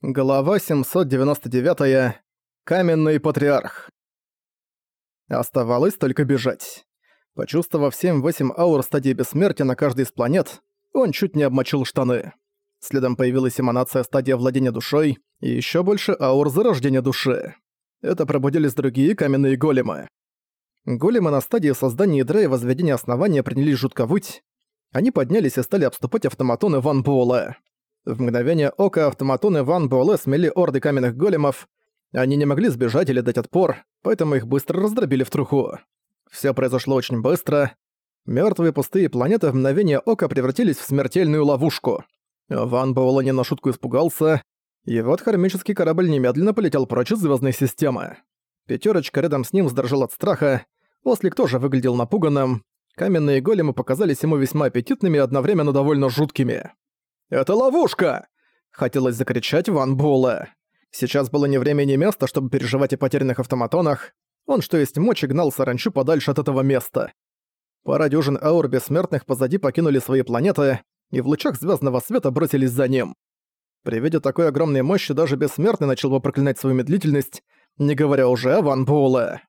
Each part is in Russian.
Глава 799. Каменный патриарх. Оставалось только бежать. Почувствовав 7-8 аур стадии бессмертия на каждой из планет, он чуть не обмочил штаны. Следом появилась эманация стадия владения душой и еще больше аур зарождения души. Это пробудились другие каменные големы. Големы на стадии создания ядра и возведения основания принялись жутко выть. Они поднялись и стали обступать автоматоны Ван Буэлэ. В мгновение ока автоматоны Ван Буэлэ смели орды каменных големов. Они не могли сбежать или дать отпор, поэтому их быстро раздробили в труху. Всё произошло очень быстро. Мёртвые пустые планеты в мгновение ока превратились в смертельную ловушку. Ван Буэлэ не на шутку испугался, и вот хромический корабль немедленно полетел прочь из звёздной системы. Пятёрочка рядом с ним сдрожал от страха, Ослик тоже выглядел напуганным. Каменные големы показались ему весьма аппетитными и одновременно довольно жуткими. «Это ловушка!» — хотелось закричать Ван Буэлэ. Сейчас было не время и не место, чтобы переживать о потерянных автоматонах. Он что есть мочи гнал саранчу подальше от этого места. Пара дюжин аур бессмертных позади покинули свои планеты и в лучах звездного света бросились за ним. При виде такой огромной мощи даже бессмертный начал бы проклинать свою медлительность, не говоря уже о Ван Буэлэ.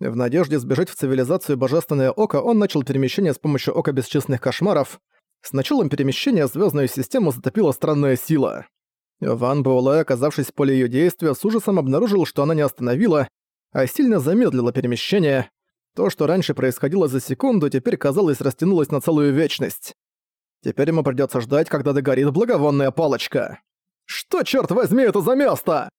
В надежде сбежать в цивилизацию Божественное Око он начал перемещение с помощью Ока Бесчестных Кошмаров — с началом перемещения звездную систему затопила странная сила. Ван Буэлэ, оказавшись в поле ее действия, с ужасом обнаружил, что она не остановила, а сильно замедлила перемещение. То, что раньше происходило за секунду, теперь, казалось, растянулось на целую вечность. Теперь ему придется ждать, когда догорит благовонная палочка. «Что, черт возьми, это за место?»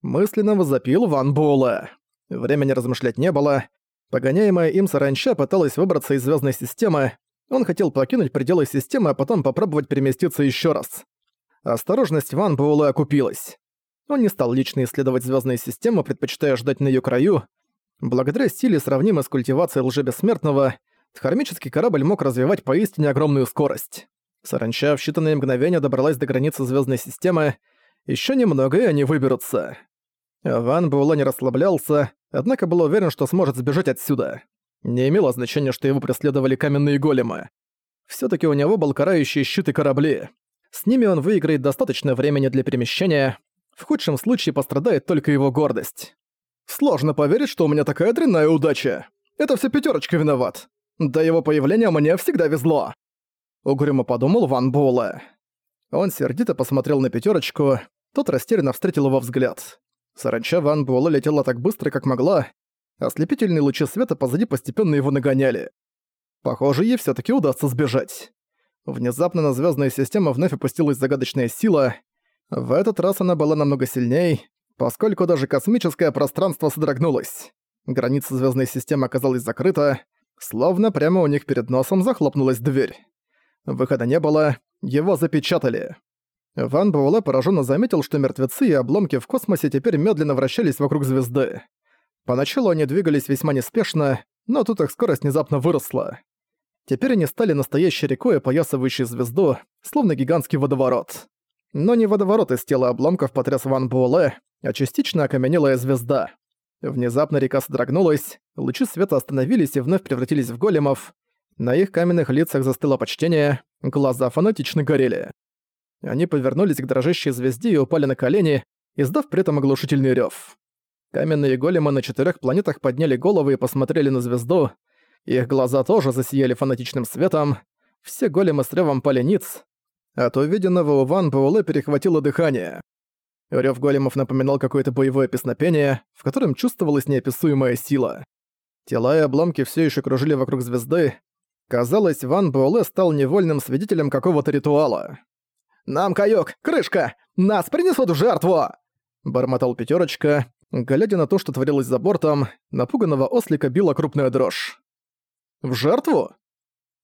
Мысленно возопил Ван Буэлэ. Времени размышлять не было. Погоняемая им саранча пыталась выбраться из звездной системы, он хотел покинуть пределы системы, а потом попробовать переместиться еще раз. Осторожность Ван Буэлэ окупилась. Он не стал лично исследовать звездные системы, предпочитая ждать на ее краю. Благодаря силе, сравнимой с культивацией лжебессмертного, хармический корабль мог развивать поистине огромную скорость. Саранча в считанные мгновения добралась до границы звездной системы. Еще немного, и они выберутся. Ван Буэлэ не расслаблялся, однако был уверен, что сможет сбежать отсюда. Не имело значения, что его преследовали каменные големы. все таки у него был карающий щит и корабли. С ними он выиграет достаточно времени для перемещения. В худшем случае пострадает только его гордость. Сложно поверить, что у меня такая дрянная удача. Это все пятерочка виноват. До его появления мне всегда везло. Угрюмо подумал Ван Буэлэ. Он сердито посмотрел на пятерочку, тот растерянно встретил его взгляд. Саранча Ван Буэлэ летела так быстро, как могла, Ослепительные лучи света позади постепенно его нагоняли. Похоже, ей всё таки удастся сбежать. Внезапно на звёздную систему вновь опустилась загадочная сила. В этот раз она была намного сильней, поскольку даже космическое пространство содрогнулось. Граница звёздной системы оказалась закрыта, словно прямо у них перед носом захлопнулась дверь. Выхода не было, его запечатали. Ван Буэлэ поражённо заметил, что мертвецы и обломки в космосе теперь медленно вращались вокруг звезды. Поначалу они двигались весьма неспешно, но тут их скорость внезапно выросла. Теперь они стали настоящей рекой, опоясывающей звезду, словно гигантский водоворот. Но не водоворот из тела обломков потряс Ван Буэлэ, а частично окаменелая звезда. Внезапно река содрогнулась, лучи света остановились и вновь превратились в големов. На их каменных лицах застыло почтение, глаза фанатично горели. Они повернулись к дрожащей звезде и упали на колени, издав при этом оглушительный рёв. Каменные големы на четырех планетах подняли головы и посмотрели на звезду. Их глаза тоже засияли фанатичным светом. Все големы с ревом пали ниц. От увиденного у Ван Буэлэ перехватило дыхание. Рёв големов напоминал какое-то боевое песнопение, в котором чувствовалась неописуемая сила. Тела и обломки все еще кружили вокруг звезды. Казалось, Ван Буэлэ стал невольным свидетелем какого-то ритуала. «Нам каюк! Крышка! Нас принесут в жертву!» Бормотал пятерочка, Глядя на то, что творилось за бортом, напуганного ослика била крупная дрожь. «В жертву?»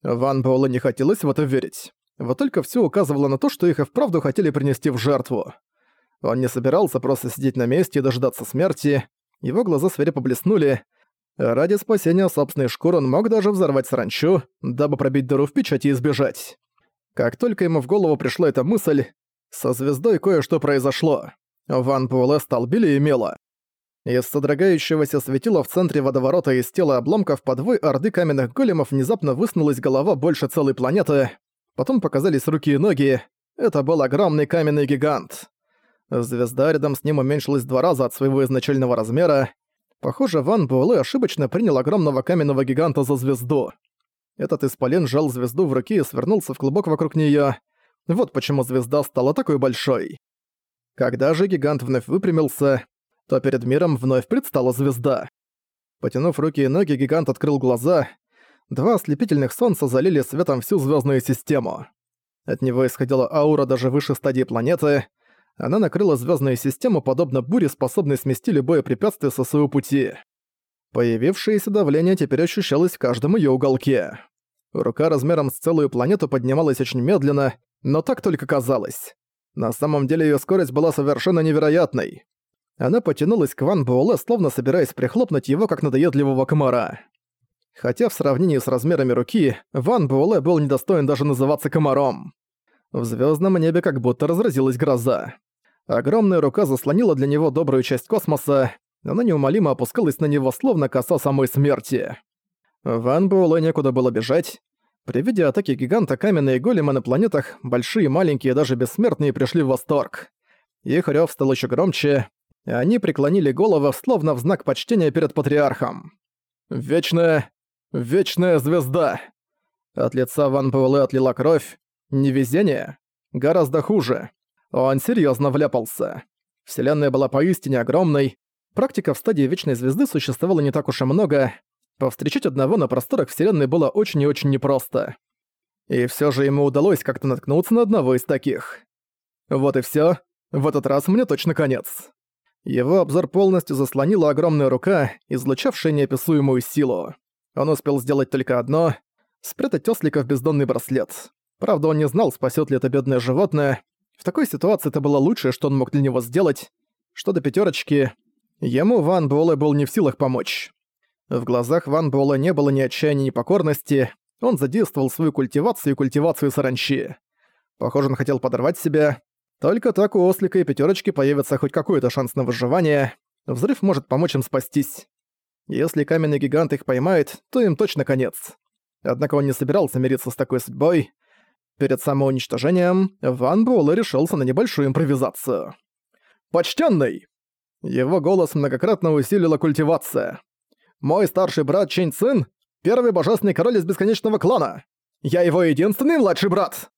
Ван Буэлэ не хотелось в это верить. Вот только все указывало на то, что их и вправду хотели принести в жертву. Он не собирался просто сидеть на месте и дожидаться смерти. Его глаза свирепо блеснули. Ради спасения собственной шкуры он мог даже взорвать саранчу, дабы пробить дыру в печати и сбежать. Как только ему в голову пришла эта мысль, со звездой кое-что произошло. Ван Буэлэ стал белее мела. Из содрогающегося светила в центре водоворота из тела обломков подвой орды каменных големов внезапно высунулась голова больше целой планеты. Потом показались руки и ноги. Это был огромный каменный гигант. Звезда рядом с ним уменьшилась два раза от своего изначального размера. Похоже, Ван Буэлэ ошибочно принял огромного каменного гиганта за звезду. Этот исполин сжал звезду в руке и свернулся в клубок вокруг неё. Вот почему звезда стала такой большой. Когда же гигант вновь выпрямился, то перед миром вновь предстала звезда. Потянув руки и ноги, гигант открыл глаза. Два ослепительных солнца залили светом всю звездную систему. От него исходила аура даже выше стадии планеты. Она накрыла звездную систему, подобно буре, способной смести любое препятствие со своего пути. Появившееся давление теперь ощущалось в каждом ее уголке. Рука размером с целую планету поднималась очень медленно, но так только казалось. На самом деле ее скорость была совершенно невероятной. Она потянулась к Ван Буэлэ, словно собираясь прихлопнуть его, как надоедливого комара. Хотя в сравнении с размерами руки, Ван Буэлэ был недостоин даже называться комаром. В звездном небе как будто разразилась гроза. Огромная рука заслонила для него добрую часть космоса, она неумолимо опускалась на него, словно коса самой смерти. Ван Буэлэ некуда было бежать. При виде атаки гиганта каменные големы на планетах, большие, маленькие, даже бессмертные, пришли в восторг. Их рёв стал еще громче, и они преклонили головы, словно в знак почтения перед патриархом. «Вечная... вечная звезда!» От лица Ван Буэлэ отлила кровь. Невезение? Гораздо хуже. Он серьезно вляпался. Вселенная была поистине огромной. Практика в стадии Вечной Звезды существовала не так уж и много. Повстречать одного на просторах Вселенной было очень и очень непросто. И все же ему удалось как-то наткнуться на одного из таких. Вот и все. В этот раз мне точно конец. Его обзор полностью заслонила огромная рука, излучавшая неописуемую силу. Он успел сделать только одно — спрятать ослика в бездонный браслет. Правда, он не знал, спасет ли это бедное животное. В такой ситуации это было лучшее, что он мог для него сделать. Что до пятерочки, ему Ван Буэлэ был не в силах помочь. В глазах Ван Буэлэ не было ни отчаяния, ни покорности. Он задействовал свою культивацию и культивацию саранчи. Похоже, он хотел подорвать себя. Только так у ослика и пятерочки появится хоть какой-то шанс на выживание. Взрыв может помочь им спастись. Если каменный гигант их поймает, то им точно конец. Однако он не собирался мириться с такой судьбой. Перед самоуничтожением Ван Буэлэ решился на небольшую импровизацию. «Почтенный!» Его голос многократно усилила культивация. «Мой старший брат Чэнь Цин — первый божественный король из бесконечного клана. Я его единственный младший брат!»